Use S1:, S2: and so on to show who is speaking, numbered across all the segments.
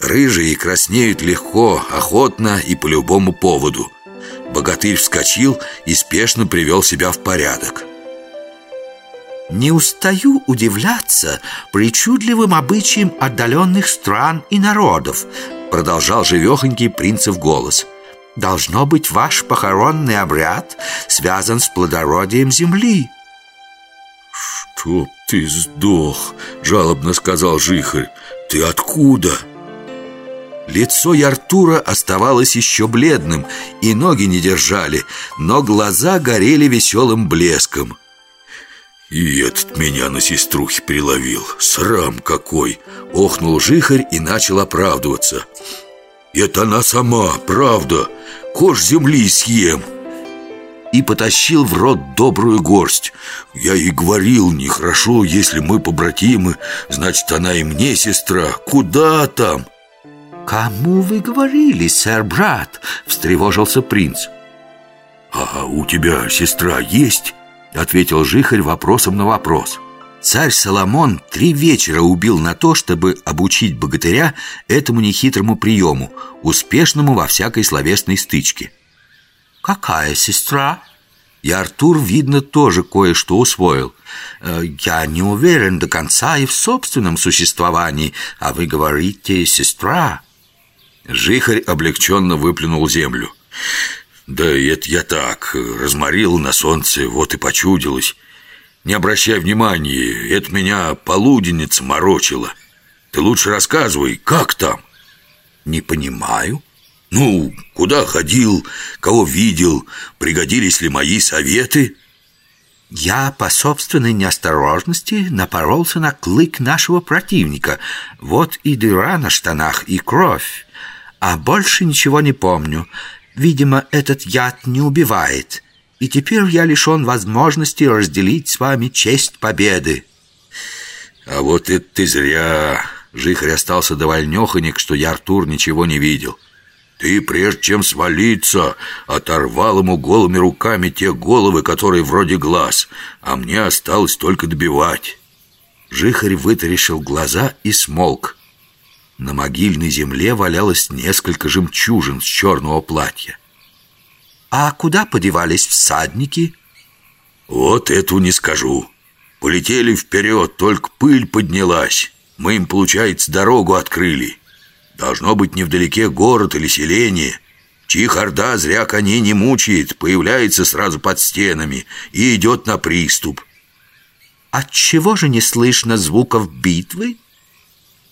S1: Рыжие краснеют легко, охотно и по любому поводу. Богатырь вскочил и спешно привел себя в порядок.
S2: Не устаю удивляться причудливым обычаям отдаленных стран и народов Продолжал живехонький принцев голос Должно быть, ваш похоронный обряд связан с плодородием земли
S1: «Чтоб ты сдох!» — жалобно сказал Жихарь «Ты откуда?» Лицо Яртура оставалось еще бледным, и ноги не держали, но глаза горели веселым блеском. «И этот меня на сеструхе приловил, срам какой!» Охнул Жихарь и начал оправдываться. «Это она сама, правда, кож земли съем!» И потащил в рот добрую горсть Я и говорил, нехорошо, если мы побратимы Значит, она и мне сестра Куда там?
S2: «Кому вы говорили, сэр-брат?» — встревожился принц.
S1: «А у тебя сестра есть?» — ответил Жихарь вопросом на вопрос.
S2: Царь Соломон три вечера убил на то, чтобы обучить богатыря этому нехитрому приему, успешному во всякой словесной стычке. «Какая сестра?» И Артур, видно, тоже кое-что усвоил. «Э, «Я не уверен до конца и в собственном существовании, а вы говорите «сестра».
S1: Жихарь облегченно выплюнул землю. Да это я так, разморил на солнце, вот и почудилось. Не обращай внимания, это меня полуденница морочила. Ты лучше рассказывай, как там?
S2: Не понимаю
S1: Ну, куда ходил, кого видел, пригодились ли мои советы?
S2: Я по собственной неосторожности напоролся на клык нашего противника. Вот и дыра на штанах, и кровь а больше ничего не помню. Видимо, этот яд не убивает, и теперь я лишен возможности разделить с вами честь победы».
S1: «А вот это ты зря!» Жихарь остался довольнёхонек, что я, Артур, ничего не видел. «Ты, прежде чем свалиться, оторвал ему голыми руками те головы, которые вроде глаз, а мне осталось только добивать».
S2: Жихарь вытаращил глаза и смолк. На могильной земле валялось несколько жемчужин с черного платья. «А куда подевались всадники?»
S1: «Вот эту не скажу. Полетели вперед, только пыль поднялась. Мы им, получается, дорогу открыли. Должно быть невдалеке город или селение. Чих орда зря коней не мучает, появляется сразу под стенами и идет на приступ».
S2: «Отчего же не слышно звуков битвы?»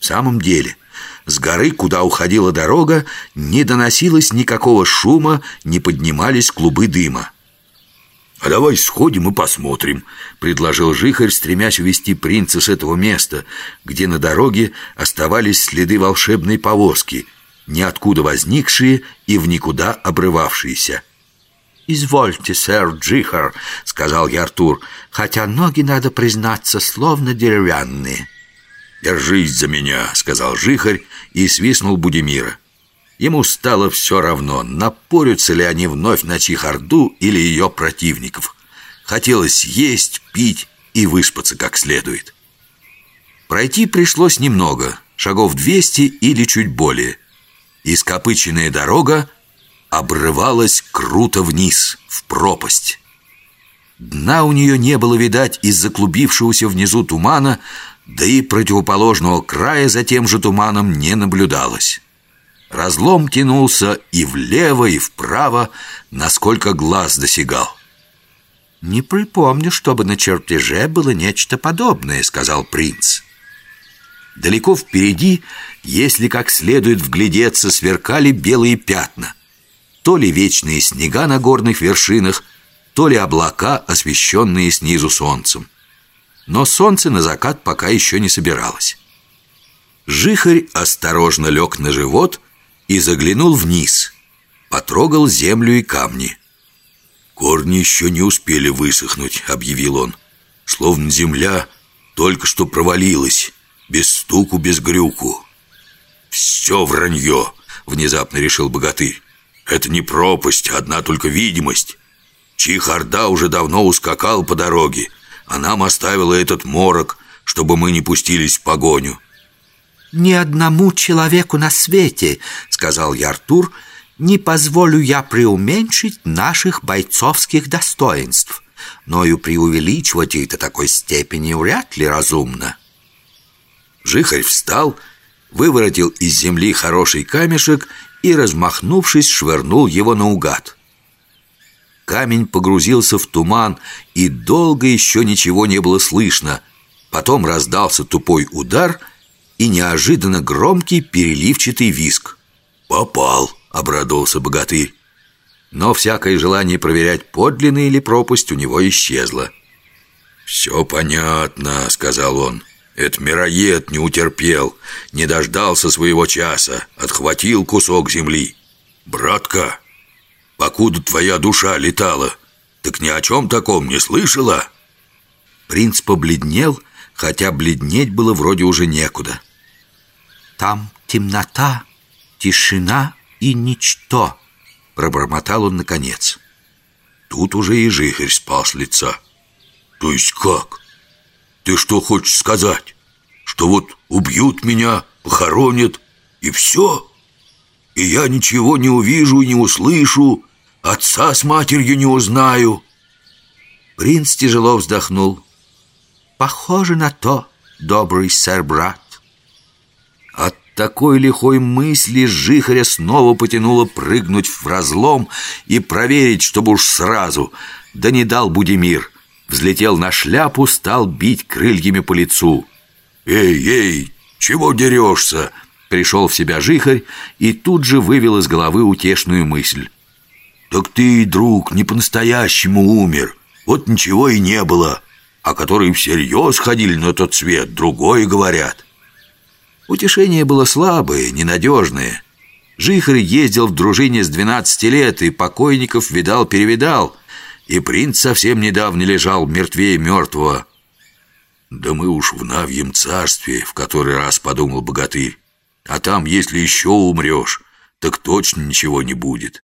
S1: «В самом деле...» С горы, куда уходила дорога, не доносилось никакого шума, не поднимались клубы дыма. «А давай сходим и посмотрим», — предложил Жихарь, стремясь увести принца с этого места, где на дороге оставались следы волшебной повозки, ниоткуда возникшие и в никуда обрывавшиеся.
S2: «Извольте, сэр Джихар», — сказал я Артур, «хотя ноги, надо признаться, словно деревянные».
S1: «Держись за меня», — сказал Жихарь и свистнул Будимира. Ему стало все равно, напорются ли они вновь на Чихарду или ее противников. Хотелось есть, пить и выспаться как следует. Пройти пришлось немного, шагов двести или чуть более. Ископыченная дорога обрывалась круто вниз, в пропасть. Дна у нее не было видать из-за клубившегося внизу тумана, да и противоположного края за тем же туманом не наблюдалось. Разлом тянулся и влево, и вправо, насколько глаз досягал.
S2: «Не припомню, чтобы на чертеже было нечто подобное», — сказал принц.
S1: Далеко впереди, если как следует вглядеться, сверкали белые пятна. То ли вечные снега на горных вершинах, то ли облака, освещенные снизу солнцем но солнце на закат пока еще не собиралось. Жихарь осторожно лег на живот и заглянул вниз, потрогал землю и камни. «Корни еще не успели высохнуть», — объявил он. «Словно земля только что провалилась, без стуку, без грюку». «Все вранье», — внезапно решил богатырь. «Это не пропасть, одна только видимость. Чихарда уже давно ускакал по дороге, а нам оставила этот морок, чтобы мы не пустились в погоню.
S2: «Ни одному человеку на свете, — сказал я Артур, — не позволю я преуменьшить наших бойцовских достоинств, но и преувеличивать их до такой степени вряд ли разумно».
S1: Жихарь встал, выворотил из земли хороший камешек и, размахнувшись, швырнул его наугад. Камень погрузился в туман, и долго еще ничего не было слышно. Потом раздался тупой удар и неожиданно громкий переливчатый виск. «Попал!» — обрадовался богатырь. Но всякое желание проверять, подлинная или пропасть, у него исчезло. «Все понятно», — сказал он. «Это мироед не утерпел, не дождался своего часа, отхватил кусок земли. Братка, покуда твоя душа летала, так ни о чем таком не слышала?»
S2: Принц побледнел, хотя бледнеть было вроде уже некуда. «Там темнота, тишина и ничто», — пробормотал он наконец.
S1: Тут уже и жихарь спал лица. «То есть как? Ты что хочешь сказать? Что вот убьют меня, похоронят, и все?» И я ничего не увижу и не услышу, отца с матерью не узнаю.
S2: Принц тяжело вздохнул. Похоже на то, добрый сэр-брат. От такой лихой мысли Жихаря снова потянуло прыгнуть в разлом и проверить, чтобы уж сразу. Да не дал Будимир. Взлетел на шляпу, стал бить крыльями по лицу.
S1: «Эй, эй, чего дерешься?»
S2: Пришел в себя жихарь и тут же вывел из головы утешную мысль.
S1: «Так ты, друг, не по-настоящему умер. Вот ничего и не было. А которые всерьез ходили на тот свет, другое говорят».
S2: Утешение было слабое, ненадежное. Жихарь ездил в дружине с 12 лет и покойников видал-перевидал, и принц совсем недавно лежал мертвее мертвого.
S1: «Да мы уж в Навьем царстве», — в который раз подумал богатырь. А там, если еще умрешь, так точно ничего не будет.